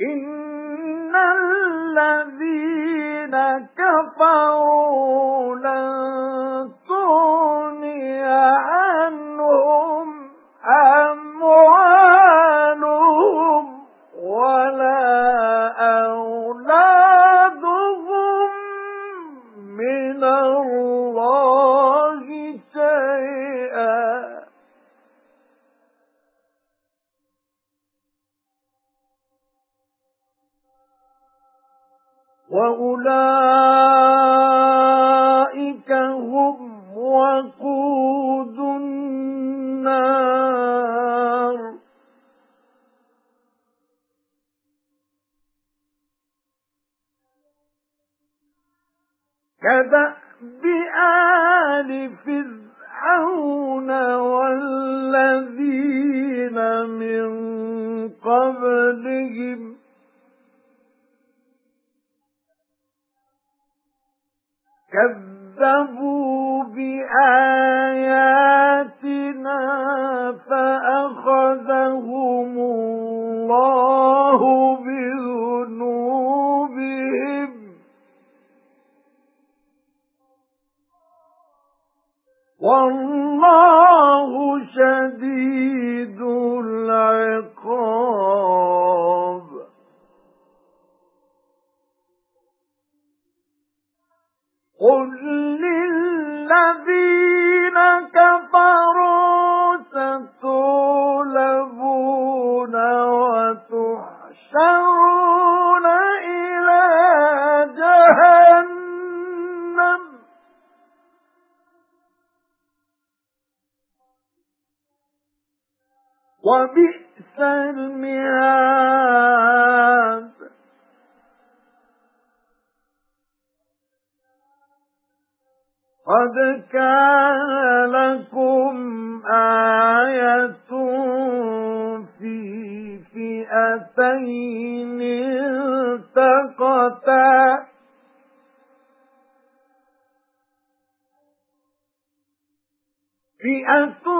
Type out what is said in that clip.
إِنَّ الَّذِينَ كَفَرُوا وَأُولَئِكَ هُمْ وَقُودُ النَّارِ. كَدَأْبِ آلِ فِرْعَوْنَ وَالَّذِينَ كَذَّبُوا بِآيَاتِنَا فَأَخَذَهُمُ اللَّهُ بِذُنُوبِهِمْ. وَاللَّهُ شَدِيدُ الْعِقَابِ. قُل لِّلَّذِينَ كَفَرُوا سَتُغْلَبُونَ وَتُحْشَرُونَ إِلَى جَهَنَّمَ وَبِئْسَ الْمِهَادُ قَدْ كَانَ لَكُمْ آيَةٌ فِي فِئَتَيْنِ الْتَقَتَا. فِئَةٌ